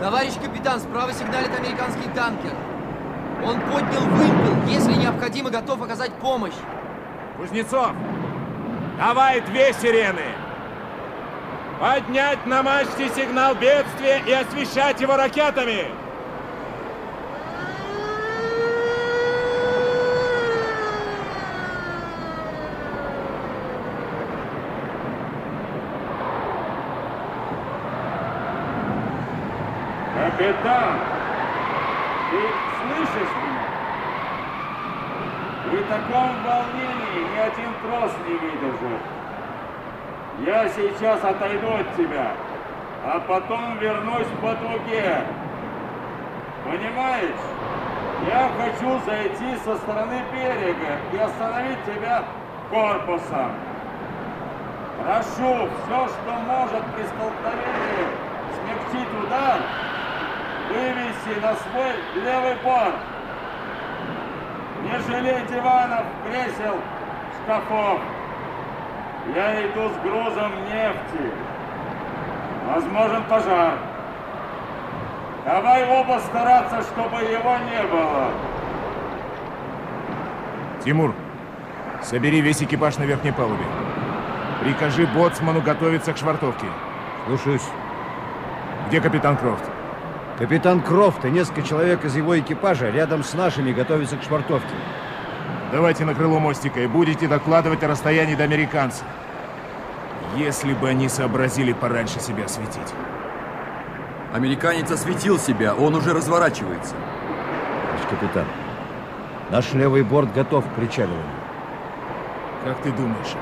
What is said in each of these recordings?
Товарищ капитан, справа сигналит американский танкер. Он поднял вымпел, если необходимо, готов оказать помощь. Кузнецов, давай две сирены. Поднять на мачте сигнал бедствия и освещать его ракетами. Капитан, ты слышишь меня? При таком волнении ни один трос не выдержит. Я сейчас отойду от тебя, а потом вернусь по дуге. Понимаешь? Я хочу зайти со стороны берега и остановить тебя корпусом. Прошу, все, что может при столкновении смягчить удар, вывести на свой левый борт. Не жалей диванов, кресел, шкафов. Я иду с грузом нефти. Возможен пожар. Давай оба стараться, чтобы его не было. Тимур, собери весь экипаж на верхней палубе. Прикажи боцману готовиться к швартовке. Слушаюсь. Где капитан Крофт? Капитан Крофт и несколько человек из его экипажа рядом с нашими готовятся к швартовке. Давайте на крыло мостика и будете докладывать о расстоянии до американца. Если бы они сообразили пораньше себя осветить. Американец осветил себя, он уже разворачивается. Товарищ капитан, наш левый борт готов к причаливанию. Как ты думаешь,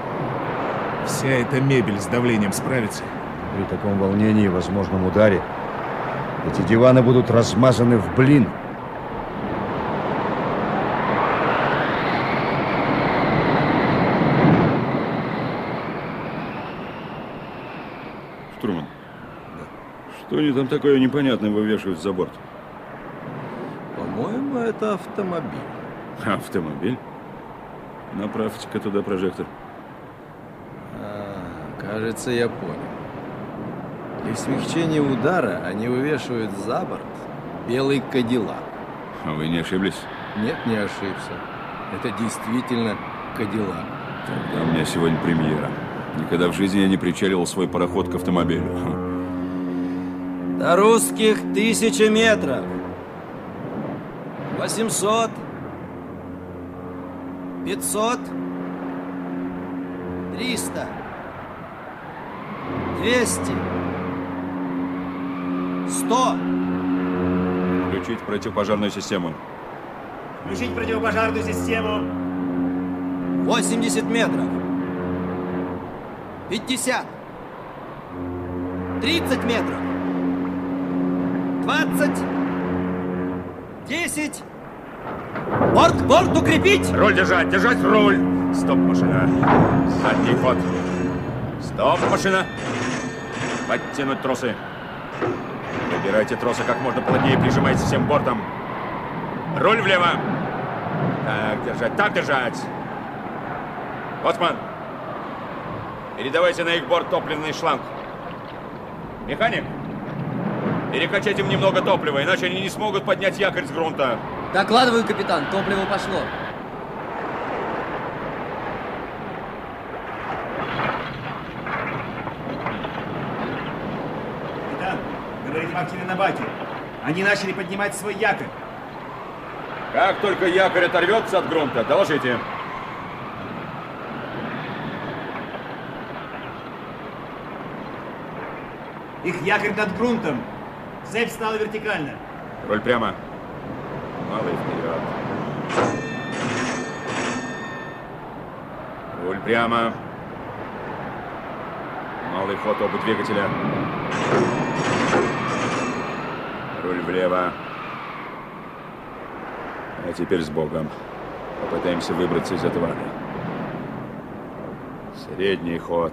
вся эта мебель с давлением справится? При таком волнении и возможном ударе эти диваны будут размазаны в блин. Штурман, что они там такое непонятное вывешивают за борт? По-моему, это автомобиль. Автомобиль? Направьте-ка туда прожектор. А, кажется, я понял. Для смягчения удара они вывешивают за борт белый кадиллак. А Вы не ошиблись? Нет, не ошибся. Это действительно кадиллак. Тогда у меня сегодня премьера. Никогда в жизни я не причаливал свой пароход к автомобилю. До русских тысяча метров. Восемьсот. Пятьсот. Триста. Двести. Сто. Включить противопожарную систему. Включить противопожарную систему. 80 метров. 50. 30 метров. 20. 10. Борт к борту крепить! Руль держать, держать руль! Стоп, машина. Задний ход. Стоп, машина. Подтянуть тросы. Убирайте тросы как можно плотнее, прижимайте всем бортом. Руль влево. Так держать, так держать. Боцман, передавайте на их борт топливный шланг. Механик, перекачать им немного топлива, иначе они не смогут поднять якорь с грунта. Докладываю, капитан, топливо пошло. Капитан, говорит Максим на баке. Они начали поднимать свой якорь. Как только якорь оторвется от грунта, доложите. Их якорь над грунтом. Цепь стала вертикально. Руль прямо. Малый вперед. Руль прямо. Малый ход оба двигателя. Руль влево. А теперь с Богом. Попытаемся выбраться из этого ада. Средний ход.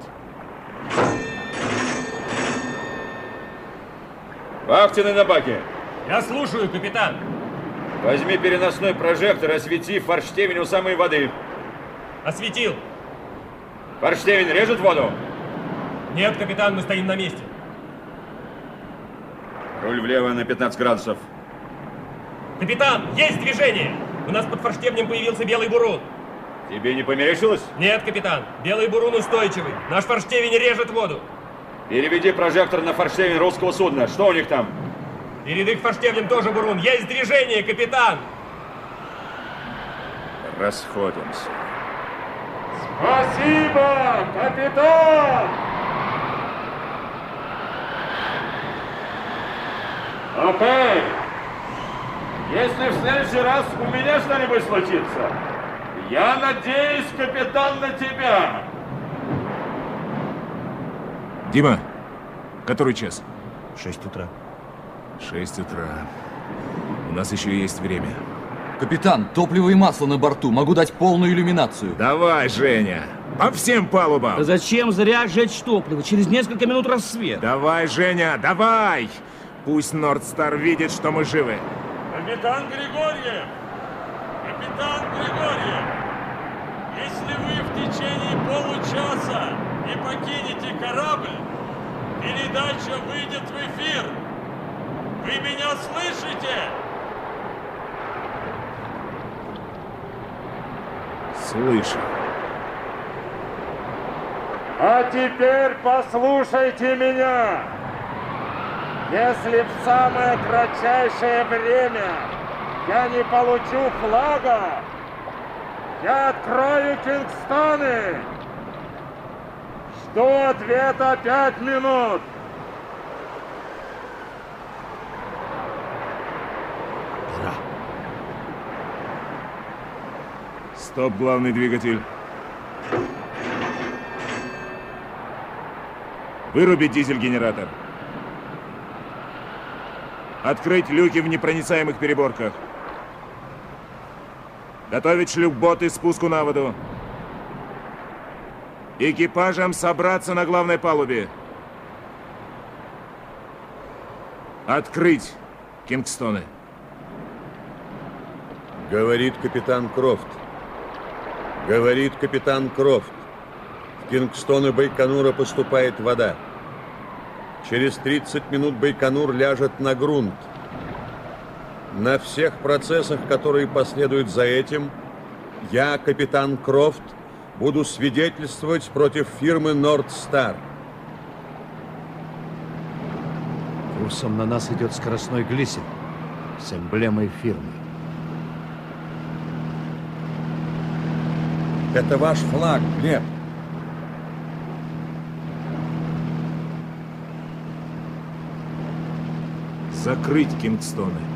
Вахтенный на баке. Я слушаю, капитан. Возьми переносной прожектор, освети форштевень у самой воды. Осветил. Форштевень режет воду? Нет, капитан, мы стоим на месте. Руль влево на 15 градусов. Капитан, есть движение! У нас под форштевнем появился белый бурун. Тебе не померещилось? Нет, капитан, белый бурун устойчивый. Наш форштевень режет воду. Переведи прожектор на форштевень русского судна. Что у них там? Перед их форштевнем тоже бурун. Есть движение, капитан! Расходимся. Спасибо, капитан! Окей. Если в следующий раз у меня что-нибудь случится, я надеюсь, капитан, на тебя. Дима, который час? Шесть утра. Шесть утра. У нас еще есть время. Капитан, топливо и масло на борту. Могу дать полную иллюминацию. Давай, Женя! По всем палубам! Да зачем зря жечь топливо? Через несколько минут рассвет. Давай, Женя, давай! Пусть Нордстар видит, что мы живы. Капитан Григорьев! Капитан Григорьев! Если вы в течение получаса не покинете корабль, передача выйдет в эфир. Вы меня слышите? Слышу. А теперь послушайте меня. Если в самое кратчайшее время я не получу флага, я открою Кингстоны. Жду ответа пять минут. Стоп, главный двигатель. Вырубить дизель-генератор. Открыть люки в непроницаемых переборках. Готовить шлюпботы спуску на воду. Экипажам собраться на главной палубе. Открыть Кингстоны. Говорит капитан Крофт. Говорит капитан Крофт. В Кингстоны Байконура поступает вода. Через 30 минут Байконур ляжет на грунт. На всех процессах, которые последуют за этим, я, капитан Крофт, буду свидетельствовать против фирмы Нордстар. Курсом на нас идет скоростной глиссер с эмблемой фирмы. Это ваш флаг, Глеб. Закрыть Кингстоны.